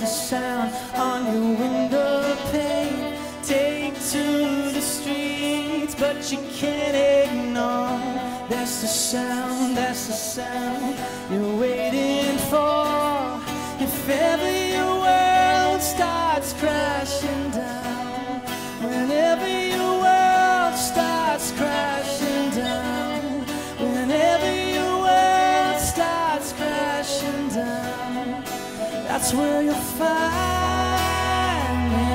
the sound on your window pane. Take to the streets, but you can't ignore. That's the sound, that's the sound you're waiting that's where you'll find me.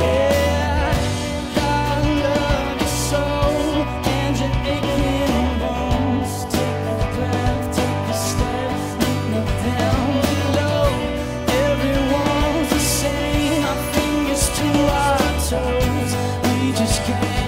Yeah, I love you so, and your aching bones. Take a breath, take a step, look down below. Everyone's the same, our fingers to our toes. We just can't.